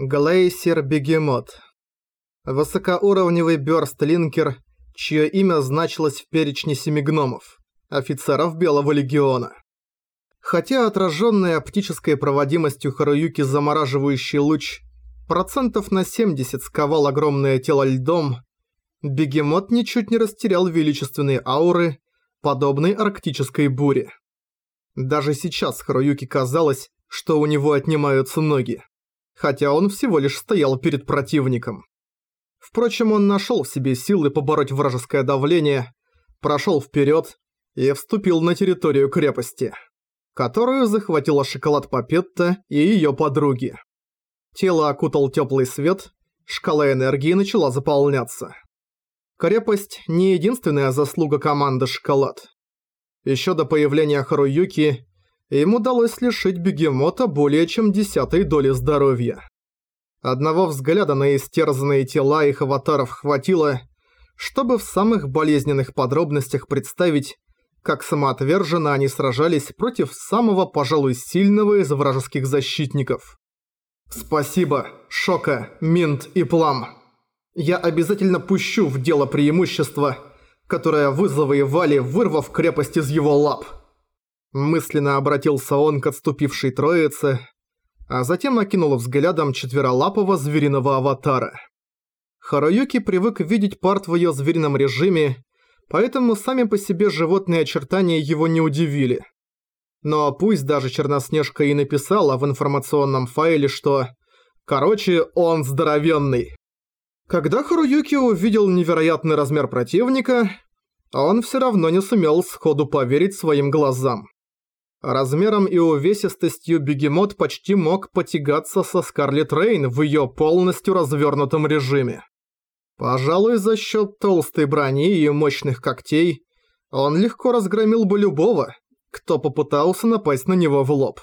Глейсер Бегемот. Высокоуровневый бёрстлинкер, чье имя значилось в перечне семи гномов, офицеров Белого Легиона. Хотя отраженный оптической проводимостью Харуюки замораживающий луч процентов на 70 сковал огромное тело льдом, Бегемот ничуть не растерял величественные ауры, подобной арктической буре. Даже сейчас Харуюки казалось, что у него отнимаются ноги, хотя он всего лишь стоял перед противником. Впрочем, он нашел в себе силы побороть вражеское давление, прошел вперед и вступил на территорию крепости, которую захватила шоколад Папетта и ее подруги. Тело окутал теплый свет, шкала энергии начала заполняться. Крепость – не единственная заслуга команды «Шоколад». Еще до появления Харуюки им удалось лишить бегемота более чем десятой доли здоровья. Одного взгляда на истерзанные тела их аватаров хватило, чтобы в самых болезненных подробностях представить, как самоотверженно они сражались против самого, пожалуй, сильного из вражеских защитников. «Спасибо, Шока, Минт и Плам. Я обязательно пущу в дело преимущество, которое вы завоевали, вырвав крепость из его лап». Мысленно обратился он к отступившей троице, а затем окинул взглядом четверолапого звериного аватара. Харуюки привык видеть парт в её зверином режиме, поэтому сами по себе животные очертания его не удивили. Но пусть даже Черноснежка и написала в информационном файле, что «Короче, он здоровенный». Когда Харуюки увидел невероятный размер противника, он всё равно не сумел сходу поверить своим глазам. Размером и увесистостью бегемот почти мог потягаться со Скарлетт Рейн в её полностью развернутом режиме. Пожалуй, за счёт толстой брони и мощных когтей он легко разгромил бы любого, кто попытался напасть на него в лоб.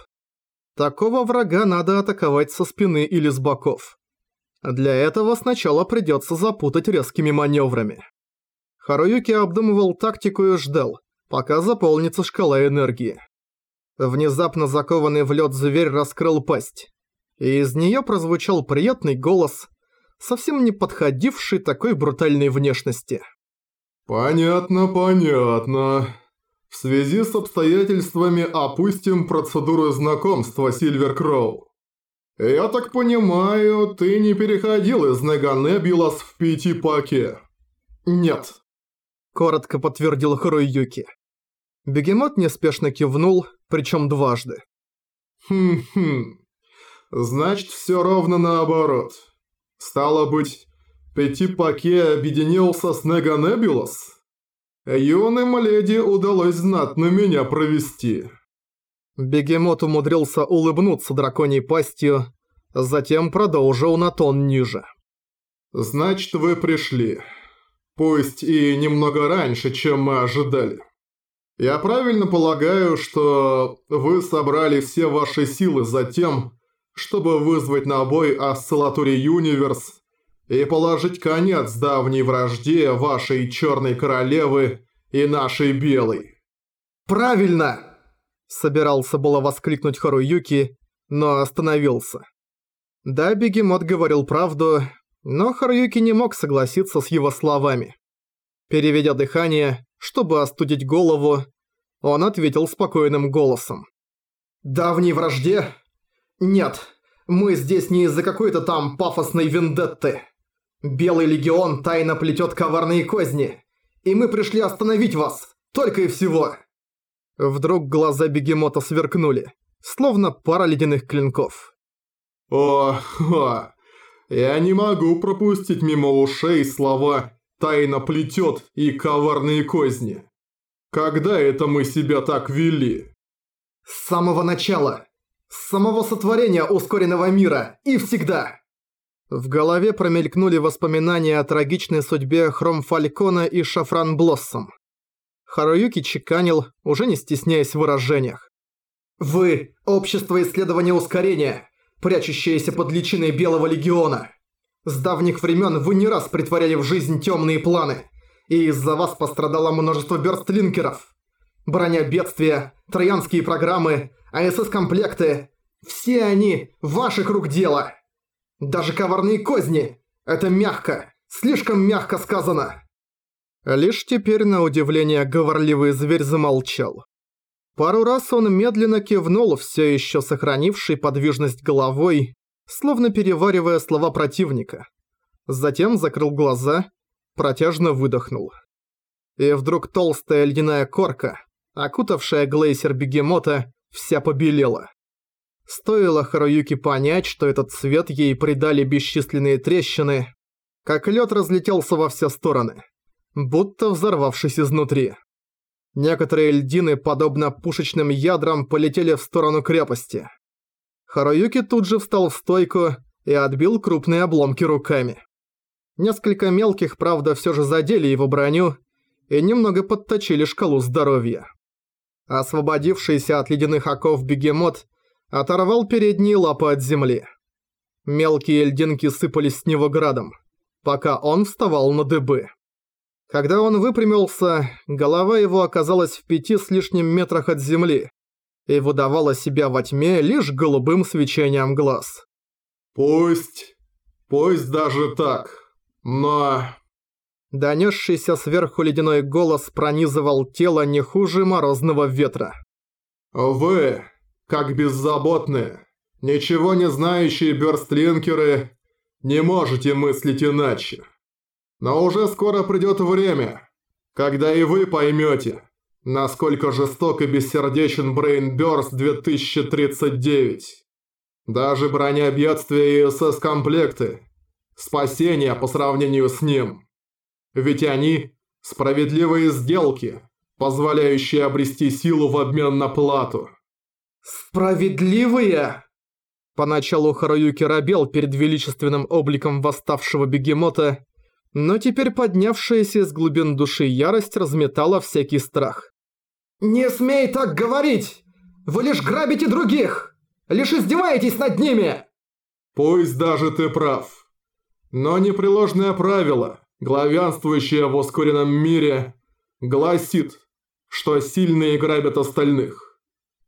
Такого врага надо атаковать со спины или с боков. Для этого сначала придётся запутать резкими манёврами. Харуюки обдумывал тактику и ждал, пока заполнится шкала энергии. Внезапно закованный в лед зверь раскрыл пасть. И из нее прозвучал приятный голос, совсем не подходивший такой брутальной внешности. «Понятно, понятно. В связи с обстоятельствами опустим процедуру знакомства, Сильвер Кроу. Я так понимаю, ты не переходил из Неганебулас в Пяти-Паке?» «Нет», – коротко подтвердил Харуюки. Бегемот неспешно кивнул, причем дважды. «Хм-хм. Значит, все ровно наоборот. Стало быть, Пяти-Паке объединился с Неганебулос? Юным леди удалось знатно меня провести». Бегемот умудрился улыбнуться драконьей пастью, затем продолжил на тон ниже. «Значит, вы пришли. Пусть и немного раньше, чем мы ожидали». Я правильно полагаю, что вы собрали все ваши силы за тем, чтобы вызвать на бой Осциллатуре Юниверс и положить конец давней вражде вашей Черной Королевы и нашей Белой. «Правильно!» Собирался было воскликнуть Харуюки, но остановился. Да, Бегемот говорил правду, но Харуюки не мог согласиться с его словами. Переведя дыхание, чтобы остудить голову, он ответил спокойным голосом. «Давней вражде? Нет, мы здесь не из-за какой-то там пафосной вендетты. Белый легион тайно плетет коварные козни, и мы пришли остановить вас, только и всего». Вдруг глаза бегемота сверкнули, словно пара ледяных клинков. «О, о, я не могу пропустить мимо ушей слова «тайно плетет» и «коварные козни». Когда это мы себя так вели? С самого начала. С самого сотворения ускоренного мира. И всегда. В голове промелькнули воспоминания о трагичной судьбе Хром Фалькона и Шафран Блоссом. Харуюки чеканил, уже не стесняясь в выражениях. «Вы – общество исследования ускорения, прячущееся под личиной Белого Легиона. С давних времен вы не раз притворяли в жизнь темные планы, и из-за вас пострадало множество бёрстлинкеров. Броня бедствия, троянские программы, АСС-комплекты – все они ваших рук дело. Даже коварные козни! Это мягко! Слишком мягко сказано!» Лишь теперь, на удивление, говорливый зверь замолчал. Пару раз он медленно кивнул, все еще сохранивший подвижность головой, словно переваривая слова противника. Затем закрыл глаза, протяжно выдохнул. И вдруг толстая ледяная корка, окутавшая глейсер бегемота, вся побелела. Стоило Харуюке понять, что этот цвет ей придали бесчисленные трещины, как лед разлетелся во все стороны, будто взорвавшись изнутри. Некоторые льдины, подобно пушечным ядрам, полетели в сторону крепости. Харуюки тут же встал в стойку и отбил крупные обломки руками. Несколько мелких, правда, все же задели его броню и немного подточили шкалу здоровья. Освободившийся от ледяных оков бегемот оторвал передние лапы от земли. Мелкие льдинки сыпались с него градом, пока он вставал на дыбы. Когда он выпрямился, голова его оказалась в пяти с лишним метрах от земли и выдавала себя во тьме лишь голубым свечением глаз. «Пусть... пусть даже так, но...» Донесшийся сверху ледяной голос пронизывал тело не хуже морозного ветра. «Вы, как беззаботные, ничего не знающие бёрстлинкеры, не можете мыслить иначе. Но уже скоро придёт время, когда и вы поймёте, насколько жесток и бессердечен Брейнбёрст 2039. Даже броня бедствия и СС-комплекты – спасение по сравнению с ним». Ведь они – справедливые сделки, позволяющие обрести силу в обмен на плату. «Справедливые?» Поначалу Харуюки робел перед величественным обликом восставшего бегемота, но теперь поднявшаяся из глубин души ярость разметала всякий страх. «Не смей так говорить! Вы лишь грабите других! Лишь издеваетесь над ними!» «Пусть даже ты прав. Но непреложное правило – главенствующая в ускоренном мире, гласит, что сильные грабят остальных.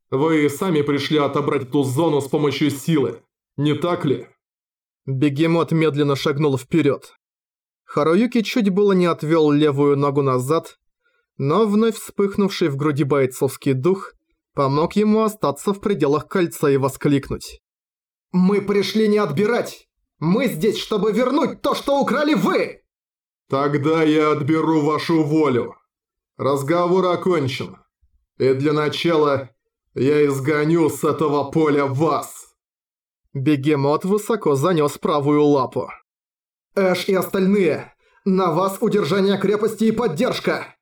Вы сами пришли отобрать эту зону с помощью силы, не так ли? Бегемот медленно шагнул вперед. Харуюки чуть было не отвел левую ногу назад, но вновь вспыхнувший в груди бойцовский дух помог ему остаться в пределах кольца и воскликнуть. «Мы пришли не отбирать! Мы здесь, чтобы вернуть то, что украли вы!» Тогда я отберу вашу волю. Разговор окончен. И для начала я изгоню с этого поля вас. Бегемот высоко занёс правую лапу. «Эш и остальные! На вас удержание крепости и поддержка!»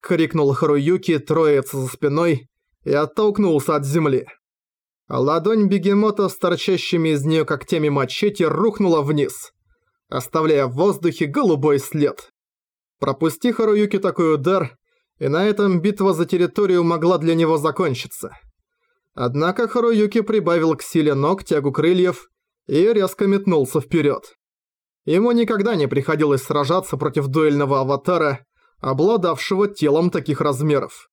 Крикнул Харуюки, троица за спиной, и оттолкнулся от земли. Ладонь бегемота с торчащими из неё когтями мачете рухнула вниз оставляя в воздухе голубой след. Пропусти Харуюки такой удар, и на этом битва за территорию могла для него закончиться. Однако Харуюки прибавил к силе ног тягу крыльев и резко метнулся вперед. Ему никогда не приходилось сражаться против дуэльного аватара, обладавшего телом таких размеров.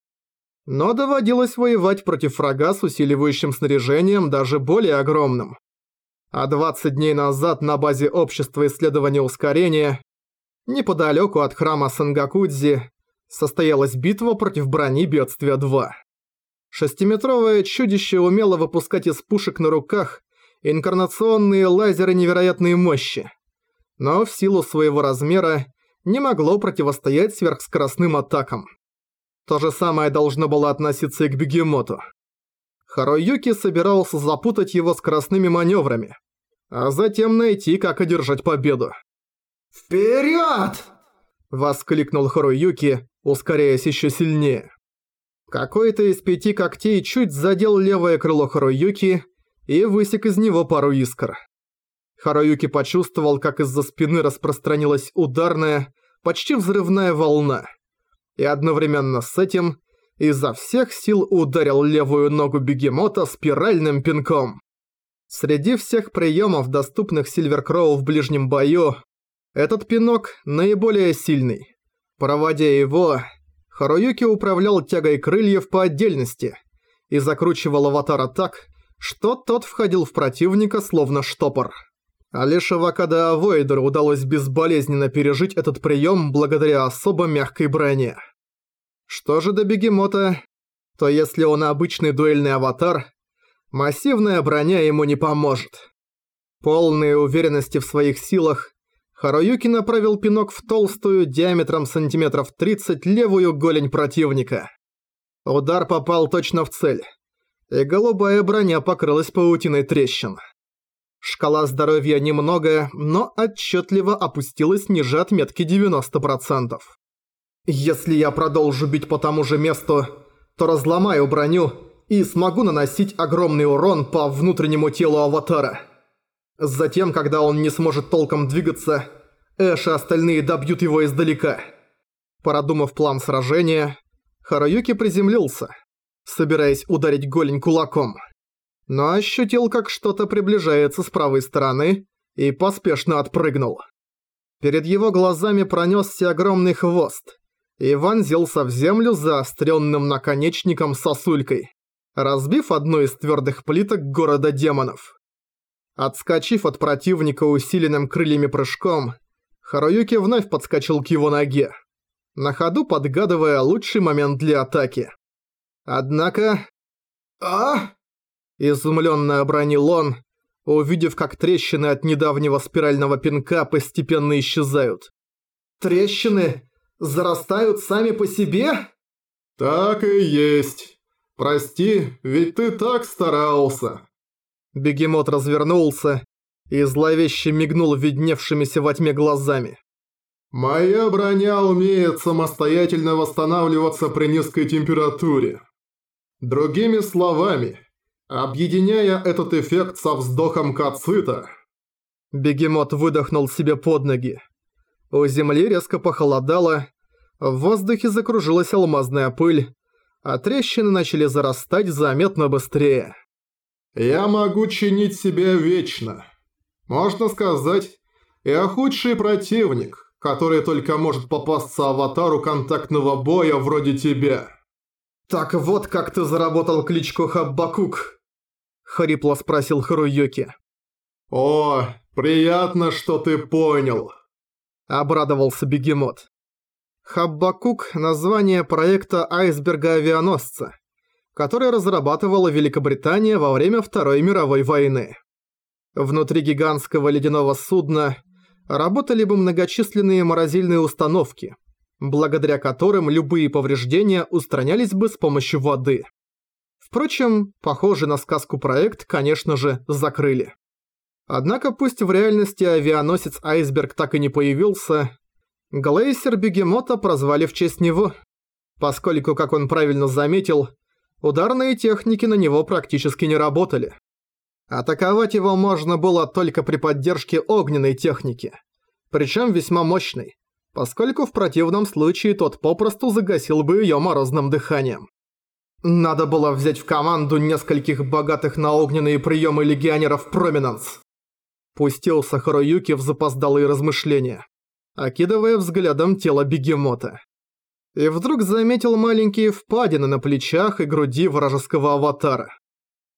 Но доводилось воевать против врага с усиливающим снаряжением даже более огромным. А 20 дней назад на базе Общества исследования ускорения, неподалеку от храма Сангакудзи, состоялась битва против брони Бедствия-2. Шестиметровое чудище умело выпускать из пушек на руках инкарнационные лазеры невероятной мощи, но в силу своего размера не могло противостоять сверхскоростным атакам. То же самое должно было относиться и к бегемоту. Харуюки собирался запутать его скоростными маневрами, а затем найти, как одержать победу. «Вперед!» – воскликнул Харуюки, ускоряясь еще сильнее. Какой-то из пяти когтей чуть задел левое крыло Харуюки и высек из него пару искр. Харуюки почувствовал, как из-за спины распространилась ударная, почти взрывная волна. И одновременно с этим изо всех сил ударил левую ногу бегемота спиральным пинком. Среди всех приемов, доступных Сильверкроу в ближнем бою, этот пинок наиболее сильный. Проводя его, Харуюки управлял тягой крыльев по отдельности и закручивал аватара так, что тот входил в противника словно штопор. А лишь Авокадо Авойдеру удалось безболезненно пережить этот прием благодаря особо мягкой броне. Что же до бегемота, то если он обычный дуэльный аватар, массивная броня ему не поможет. Полной уверенности в своих силах, Харуюки направил пинок в толстую, диаметром сантиметров 30, левую голень противника. Удар попал точно в цель, и голубая броня покрылась паутиной трещин. Шкала здоровья немного, но отчетливо опустилась ниже отметки 90%. Если я продолжу бить по тому же месту, то разломаю броню и смогу наносить огромный урон по внутреннему телу аватара. Затем, когда он не сможет толком двигаться, Эш и остальные добьют его издалека. Продумав план сражения, Харуюки приземлился, собираясь ударить голень кулаком. Но ощутил, как что-то приближается с правой стороны и поспешно отпрыгнул. Перед его глазами пронесся огромный хвост и вонзился в землю заостренным наконечником сосулькой, разбив одну из твердых плиток города демонов. Отскочив от противника усиленным крыльями прыжком, Харуюки вновь подскочил к его ноге, на ходу подгадывая лучший момент для атаки. Однако... а Изумленно обронил он, увидев, как трещины от недавнего спирального пинка постепенно исчезают. «Трещины зарастают сами по себе?» «Так и есть. Прости, ведь ты так старался». Бегемот развернулся и зловеще мигнул видневшимися во тьме глазами. «Моя броня умеет самостоятельно восстанавливаться при низкой температуре. Другими словами, объединяя этот эффект со вздохом Кацита...» Бегемот выдохнул себе под ноги. У земли резко похолодало, в воздухе закружилась алмазная пыль, а трещины начали зарастать заметно быстрее. «Я могу чинить себя вечно. Можно сказать, я худший противник, который только может попасться аватару контактного боя вроде тебя». «Так вот как ты заработал кличку Хаббакук?» – хрипло спросил Харуюки. «О, приятно, что ты понял», – обрадовался бегемот. Хаббакук – название проекта айсберга-авианосца, который разрабатывала Великобритания во время Второй мировой войны. Внутри гигантского ледяного судна работали бы многочисленные морозильные установки, благодаря которым любые повреждения устранялись бы с помощью воды. Впрочем, похожий на сказку проект, конечно же, закрыли. Однако пусть в реальности авианосец «Айсберг» так и не появился, Глейсер Бегемота прозвали в честь него, поскольку, как он правильно заметил, ударные техники на него практически не работали. Атаковать его можно было только при поддержке огненной техники, причем весьма мощной, поскольку в противном случае тот попросту загасил бы ее морозным дыханием. Надо было взять в команду нескольких богатых на огненные приемы легионеров Проминанс. Пустился Харуюки в запоздалые размышления окидывая взглядом тело бегемота. И вдруг заметил маленькие впадины на плечах и груди вражеского аватара.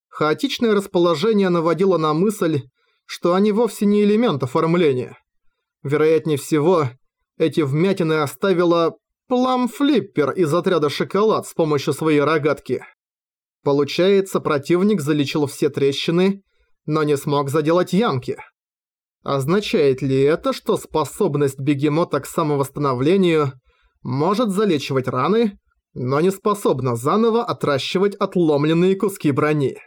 Хаотичное расположение наводило на мысль, что они вовсе не элемент оформления. Вероятнее всего, эти вмятины оставила Плам-флиппер из отряда «Шоколад» с помощью своей рогатки. Получается, противник залечил все трещины, но не смог заделать ямки. Означает ли это, что способность бегемота к самовосстановлению может залечивать раны, но не способна заново отращивать отломленные куски брони?